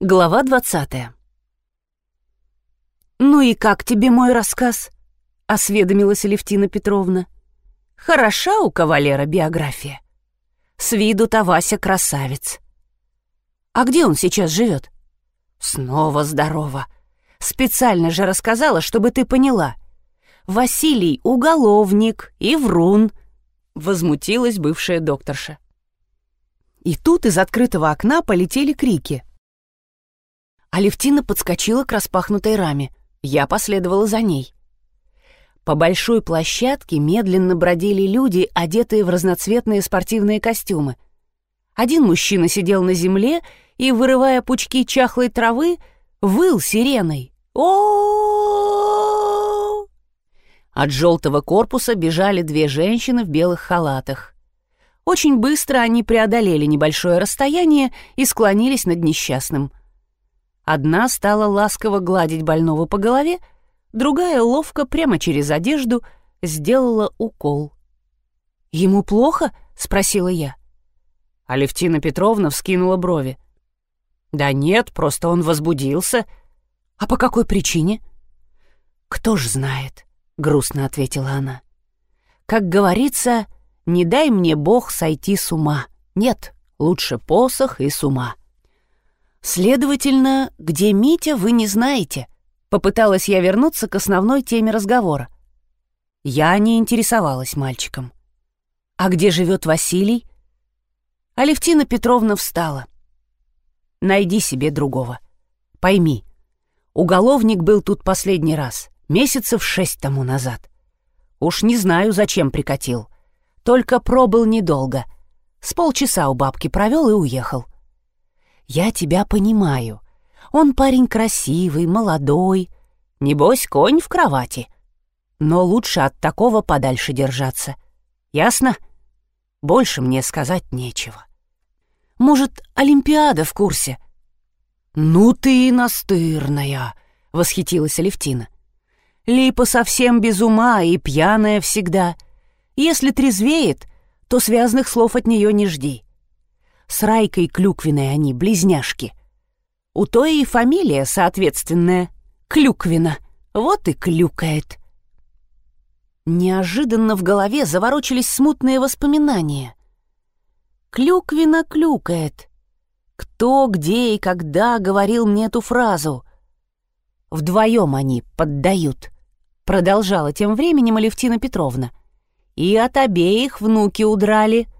Глава двадцатая. «Ну и как тебе мой рассказ?» — осведомилась Алевтина Петровна. «Хороша у кавалера биография. С виду-то Вася красавец. А где он сейчас живет?» «Снова здорово. Специально же рассказала, чтобы ты поняла. Василий — уголовник и врун», — возмутилась бывшая докторша. И тут из открытого окна полетели крики — Алевтина подскочила к распахнутой раме. Я последовала за ней. По большой площадке медленно бродили люди, одетые в разноцветные спортивные костюмы. Один мужчина сидел на земле и, вырывая пучки чахлой травы, выл сиреной. о От желтого корпуса бежали две женщины в белых халатах. Очень быстро они преодолели небольшое расстояние и склонились над несчастным. Одна стала ласково гладить больного по голове, другая ловко прямо через одежду сделала укол. «Ему плохо?» — спросила я. Алевтина Петровна вскинула брови. «Да нет, просто он возбудился». «А по какой причине?» «Кто ж знает», — грустно ответила она. «Как говорится, не дай мне Бог сойти с ума. Нет, лучше посох и с ума». «Следовательно, где Митя, вы не знаете», — попыталась я вернуться к основной теме разговора. Я не интересовалась мальчиком. «А где живет Василий?» Алевтина Петровна встала. «Найди себе другого. Пойми, уголовник был тут последний раз, месяцев шесть тому назад. Уж не знаю, зачем прикатил. Только пробыл недолго. С полчаса у бабки провел и уехал. «Я тебя понимаю. Он парень красивый, молодой. Небось, конь в кровати. Но лучше от такого подальше держаться. Ясно? Больше мне сказать нечего. Может, Олимпиада в курсе?» «Ну ты и настырная!» — восхитилась Алевтина. «Липа совсем без ума и пьяная всегда. Если трезвеет, то связных слов от нее не жди. С Райкой Клюквиной они близняшки. У той и фамилия соответственная — Клюквина. Вот и клюкает. Неожиданно в голове заворочились смутные воспоминания. «Клюквина клюкает». Кто, где и когда говорил мне эту фразу? Вдвоем они поддают. Продолжала тем временем Алевтина Петровна. И от обеих внуки удрали —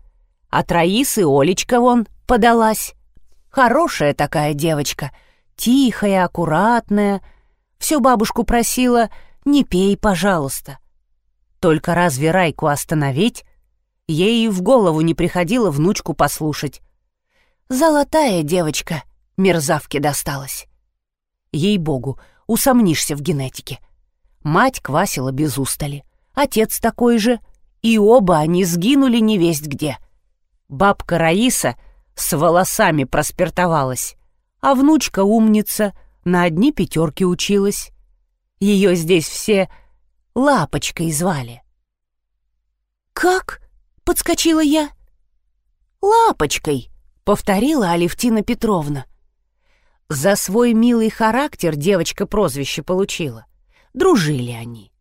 от Раисы Олечка вон подалась. Хорошая такая девочка, тихая, аккуратная. Всю бабушку просила «не пей, пожалуйста». Только разве Райку остановить? Ей и в голову не приходило внучку послушать. Золотая девочка, мерзавке досталась. Ей-богу, усомнишься в генетике. Мать квасила без устали, отец такой же, и оба они сгинули невесть где — Бабка Раиса с волосами проспиртовалась, а внучка умница, на одни пятерки училась. Ее здесь все Лапочкой звали. «Как?» — подскочила я. «Лапочкой», — повторила Алевтина Петровна. За свой милый характер девочка прозвище получила. Дружили они.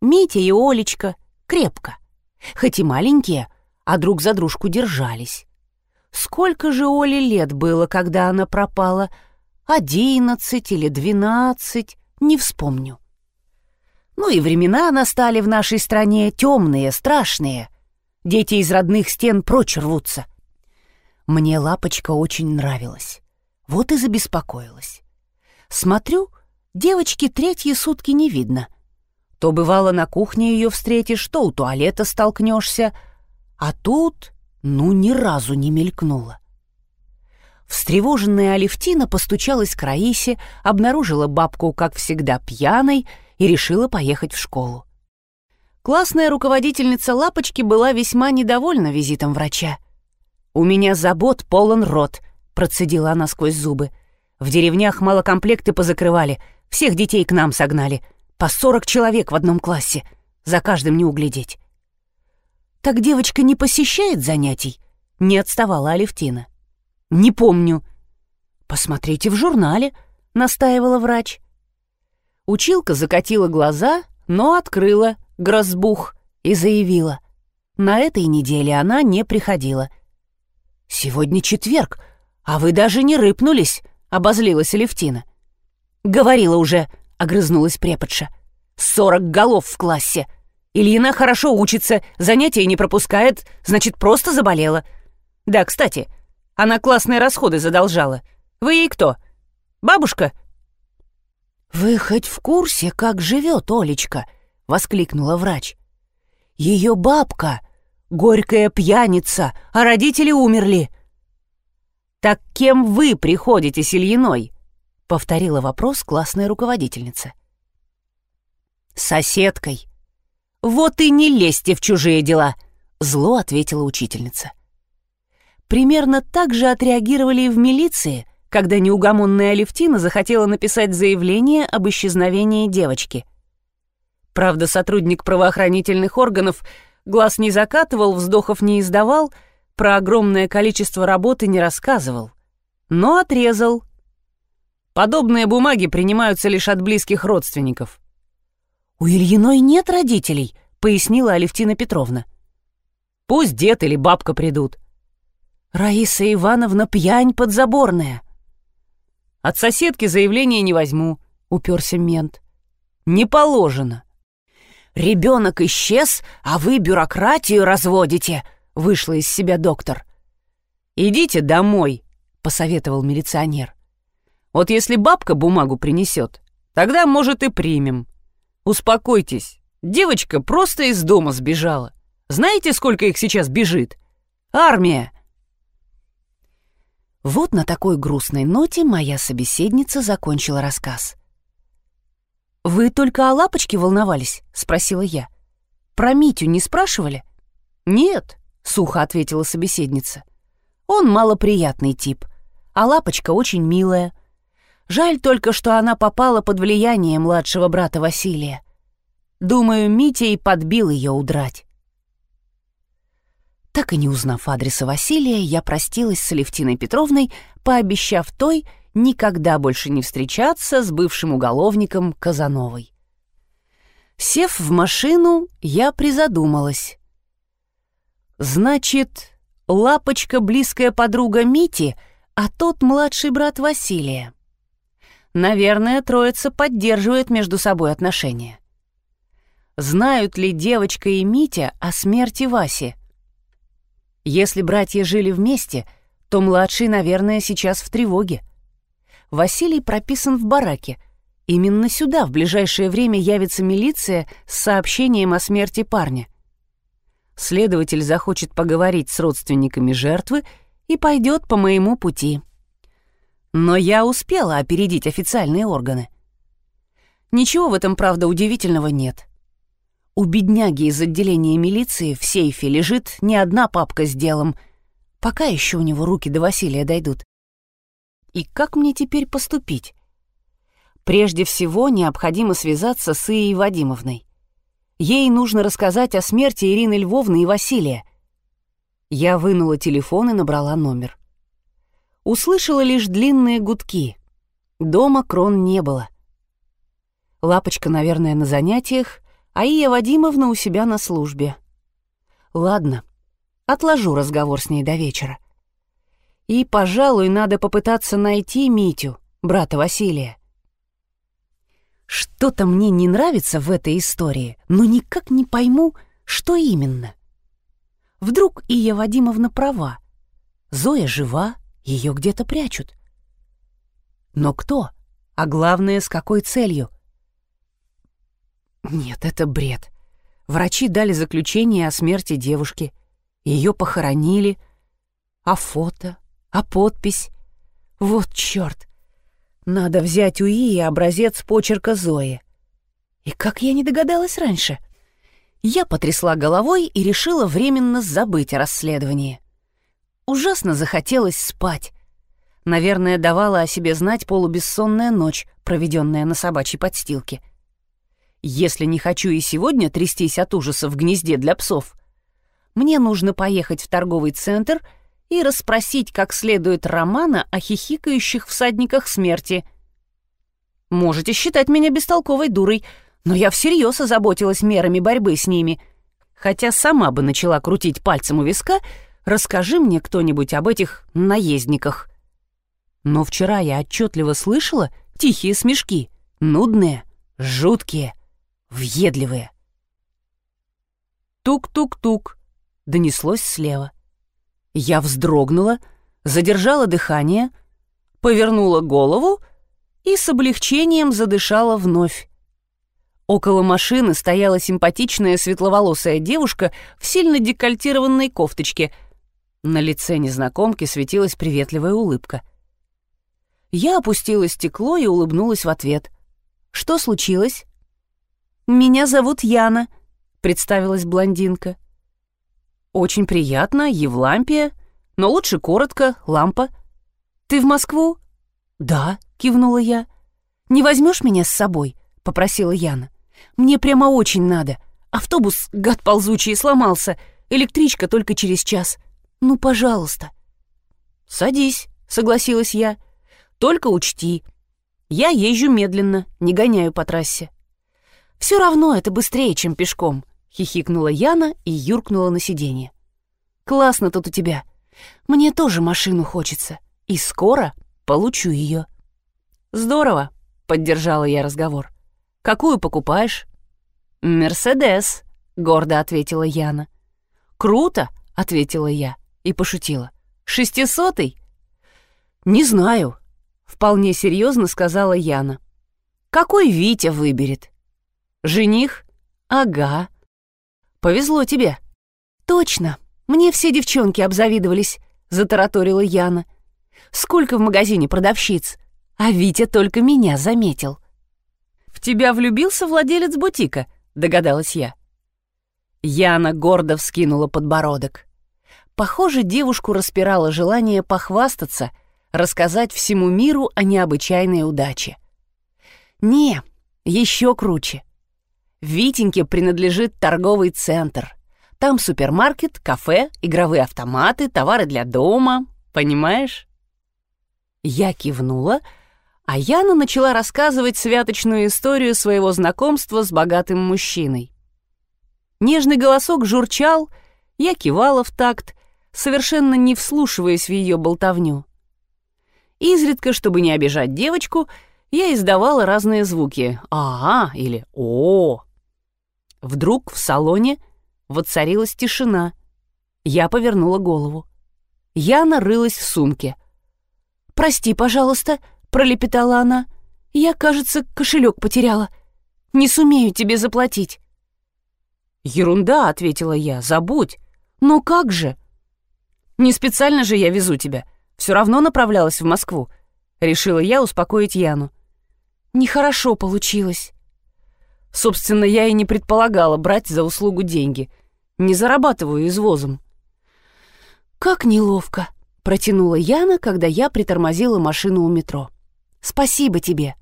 Митя и Олечка крепко. Хоть и маленькие, а друг за дружку держались. Сколько же Оле лет было, когда она пропала? Одиннадцать или двенадцать? Не вспомню. Ну и времена настали в нашей стране темные, страшные. Дети из родных стен прочь рвутся. Мне лапочка очень нравилась. Вот и забеспокоилась. Смотрю, девочки третьи сутки не видно. То бывало на кухне ее встретишь, то у туалета столкнешься — а тут, ну, ни разу не мелькнула. Встревоженная Алевтина постучалась к Раисе, обнаружила бабку, как всегда, пьяной и решила поехать в школу. Классная руководительница Лапочки была весьма недовольна визитом врача. «У меня забот полон рот», — процедила она сквозь зубы. «В деревнях малокомплекты позакрывали, всех детей к нам согнали. По сорок человек в одном классе, за каждым не углядеть. «Так девочка не посещает занятий?» — не отставала Алевтина. «Не помню». «Посмотрите в журнале», — настаивала врач. Училка закатила глаза, но открыла грозбух и заявила. На этой неделе она не приходила. «Сегодня четверг, а вы даже не рыпнулись», — обозлилась Алевтина. «Говорила уже», — огрызнулась преподша. «Сорок голов в классе. Ильина хорошо учится, занятия не пропускает, значит, просто заболела. Да, кстати, она классные расходы задолжала. Вы ей кто? Бабушка?» «Вы хоть в курсе, как живет Олечка?» — воскликнула врач. «Ее бабка — горькая пьяница, а родители умерли». «Так кем вы приходите с Ильиной?» — повторила вопрос классная руководительница. «Соседкой». «Вот и не лезьте в чужие дела», — зло ответила учительница. Примерно так же отреагировали и в милиции, когда неугомонная Алевтина захотела написать заявление об исчезновении девочки. Правда, сотрудник правоохранительных органов глаз не закатывал, вздохов не издавал, про огромное количество работы не рассказывал, но отрезал. Подобные бумаги принимаются лишь от близких родственников. «У Ильиной нет родителей», — пояснила Алевтина Петровна. «Пусть дед или бабка придут». «Раиса Ивановна пьянь подзаборная». «От соседки заявление не возьму», — уперся мент. «Не положено». «Ребенок исчез, а вы бюрократию разводите», — вышла из себя доктор. «Идите домой», — посоветовал милиционер. «Вот если бабка бумагу принесет, тогда, может, и примем. Успокойтесь, девочка просто из дома сбежала. Знаете, сколько их сейчас бежит? Армия!» Вот на такой грустной ноте моя собеседница закончила рассказ. «Вы только о лапочке волновались?» — спросила я. «Про Митю не спрашивали?» «Нет», — сухо ответила собеседница. «Он малоприятный тип, а лапочка очень милая. Жаль только, что она попала под влияние младшего брата Василия. Думаю, Митя и подбил ее удрать». Так и не узнав адреса Василия, я простилась с Алевтиной Петровной, пообещав той — никогда больше не встречаться с бывшим уголовником Казановой. Сев в машину, я призадумалась. Значит, Лапочка — близкая подруга Мити, а тот младший брат Василия. Наверное, троица поддерживает между собой отношения. Знают ли девочка и Митя о смерти Васи? Если братья жили вместе, то младший, наверное, сейчас в тревоге. Василий прописан в бараке. Именно сюда в ближайшее время явится милиция с сообщением о смерти парня. Следователь захочет поговорить с родственниками жертвы и пойдет по моему пути. Но я успела опередить официальные органы. Ничего в этом, правда, удивительного нет. У бедняги из отделения милиции в сейфе лежит не одна папка с делом. Пока еще у него руки до Василия дойдут. И как мне теперь поступить? Прежде всего, необходимо связаться с Ией Вадимовной. Ей нужно рассказать о смерти Ирины Львовны и Василия. Я вынула телефон и набрала номер. Услышала лишь длинные гудки. Дома крон не было. Лапочка, наверное, на занятиях, а Ия Вадимовна у себя на службе. Ладно, отложу разговор с ней до вечера. И, пожалуй, надо попытаться найти Митю, брата Василия. Что-то мне не нравится в этой истории, но никак не пойму, что именно. Вдруг Ия Вадимовна права. Зоя жива, ее где-то прячут. Но кто? А главное, с какой целью? Нет, это бред. Врачи дали заключение о смерти девушки. Ее похоронили. А фото? А подпись? Вот черт! Надо взять у Ии образец почерка Зои. И как я не догадалась раньше? Я потрясла головой и решила временно забыть о расследовании. Ужасно захотелось спать. Наверное, давала о себе знать полубессонная ночь, проведенная на собачьей подстилке. Если не хочу и сегодня трястись от ужаса в гнезде для псов, мне нужно поехать в торговый центр — и расспросить как следует Романа о хихикающих всадниках смерти. Можете считать меня бестолковой дурой, но я всерьез озаботилась мерами борьбы с ними. Хотя сама бы начала крутить пальцем у виска, расскажи мне кто-нибудь об этих наездниках. Но вчера я отчетливо слышала тихие смешки, нудные, жуткие, въедливые. Тук-тук-тук донеслось слева. Я вздрогнула, задержала дыхание, повернула голову и с облегчением задышала вновь. Около машины стояла симпатичная светловолосая девушка в сильно декольтированной кофточке. На лице незнакомки светилась приветливая улыбка. Я опустила стекло и улыбнулась в ответ. «Что случилось?» «Меня зовут Яна», — представилась блондинка. «Очень приятно, Евлампия, но лучше коротко, лампа. Ты в Москву?» «Да», — кивнула я. «Не возьмешь меня с собой?» — попросила Яна. «Мне прямо очень надо. Автобус, гад ползучий, сломался. Электричка только через час. Ну, пожалуйста». «Садись», — согласилась я. «Только учти. Я езжу медленно, не гоняю по трассе». «Все равно это быстрее, чем пешком», — хихикнула Яна и юркнула на сиденье. «Классно тут у тебя. Мне тоже машину хочется. И скоро получу ее». «Здорово», — поддержала я разговор. «Какую покупаешь?» «Мерседес», — гордо ответила Яна. «Круто», — ответила я и пошутила. «Шестисотый?» «Не знаю», — вполне серьезно сказала Яна. «Какой Витя выберет?» «Жених?» «Ага». «Повезло тебе». «Точно. Мне все девчонки обзавидовались», — затараторила Яна. «Сколько в магазине продавщиц? А Витя только меня заметил. «В тебя влюбился владелец бутика», — догадалась я. Яна гордо вскинула подбородок. Похоже, девушку распирало желание похвастаться, рассказать всему миру о необычайной удаче. Не, еще круче. Витеньке принадлежит торговый центр. Там супермаркет, кафе, игровые автоматы, товары для дома. Понимаешь? Я кивнула, — а Яна начала рассказывать святочную историю своего знакомства с богатым мужчиной. Нежный голосок журчал, я кивала в такт, совершенно не вслушиваясь в ее болтовню. Изредка, чтобы не обижать девочку, я издавала разные звуки «а» или «о». Вдруг в салоне воцарилась тишина. Я повернула голову. Яна рылась в сумке. «Прости, пожалуйста», пролепетала она. «Я, кажется, кошелек потеряла. Не сумею тебе заплатить». «Ерунда», — ответила я, — «забудь». «Но как же?» «Не специально же я везу тебя. Все равно направлялась в Москву», — решила я успокоить Яну. «Нехорошо получилось». Собственно, я и не предполагала брать за услугу деньги. Не зарабатываю извозом. «Как неловко», — протянула Яна, когда я притормозила машину у метро. Спасибо тебе».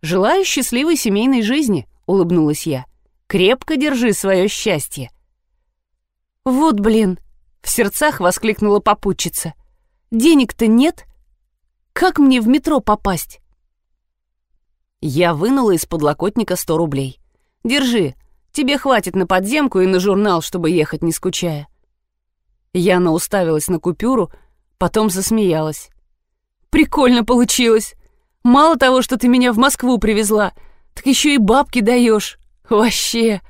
«Желаю счастливой семейной жизни», — улыбнулась я. «Крепко держи свое счастье». «Вот блин!» — в сердцах воскликнула попутчица. «Денег-то нет? Как мне в метро попасть?» Я вынула из подлокотника сто рублей. «Держи, тебе хватит на подземку и на журнал, чтобы ехать не скучая». Яна уставилась на купюру, потом засмеялась. «Прикольно получилось. Мало того, что ты меня в Москву привезла, так еще и бабки даешь. Вообще.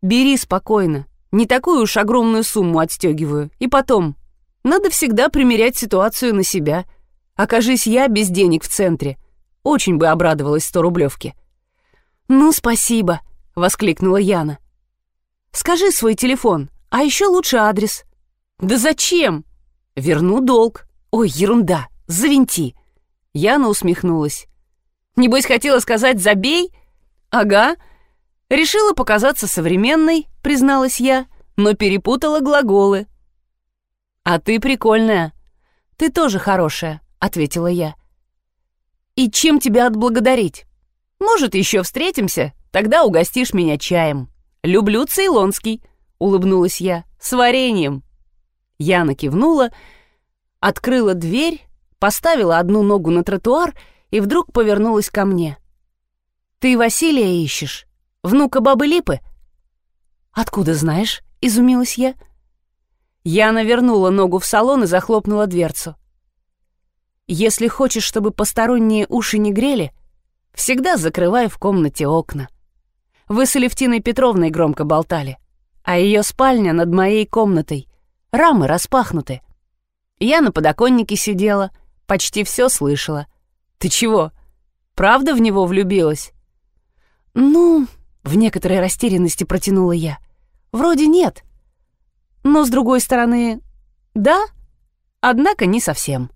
Бери спокойно. Не такую уж огромную сумму отстегиваю. И потом, надо всегда примерять ситуацию на себя. Окажись я без денег в центре. Очень бы обрадовалась сто рублевки. «Ну, спасибо», — воскликнула Яна. «Скажи свой телефон, а еще лучше адрес». «Да зачем?» «Верну долг». «Ой, ерунда, завинти». Яна усмехнулась. «Небось, хотела сказать «забей»?» «Ага». Решила показаться современной, призналась я, но перепутала глаголы. «А ты прикольная. Ты тоже хорошая», — ответила я. «И чем тебя отблагодарить? Может, еще встретимся? Тогда угостишь меня чаем. Люблю цейлонский», — улыбнулась я, — «с вареньем». Яна кивнула, открыла дверь, поставила одну ногу на тротуар и вдруг повернулась ко мне. «Ты Василия ищешь? Внука бабы Липы?» «Откуда знаешь?» — изумилась я. Яна вернула ногу в салон и захлопнула дверцу. «Если хочешь, чтобы посторонние уши не грели, всегда закрывай в комнате окна». Вы с Алевтиной Петровной громко болтали, а ее спальня над моей комнатой. Рамы распахнуты. Я на подоконнике сидела, почти все слышала. Ты чего, правда в него влюбилась? Ну, в некоторой растерянности протянула я. Вроде нет. Но, с другой стороны, да, однако не совсем.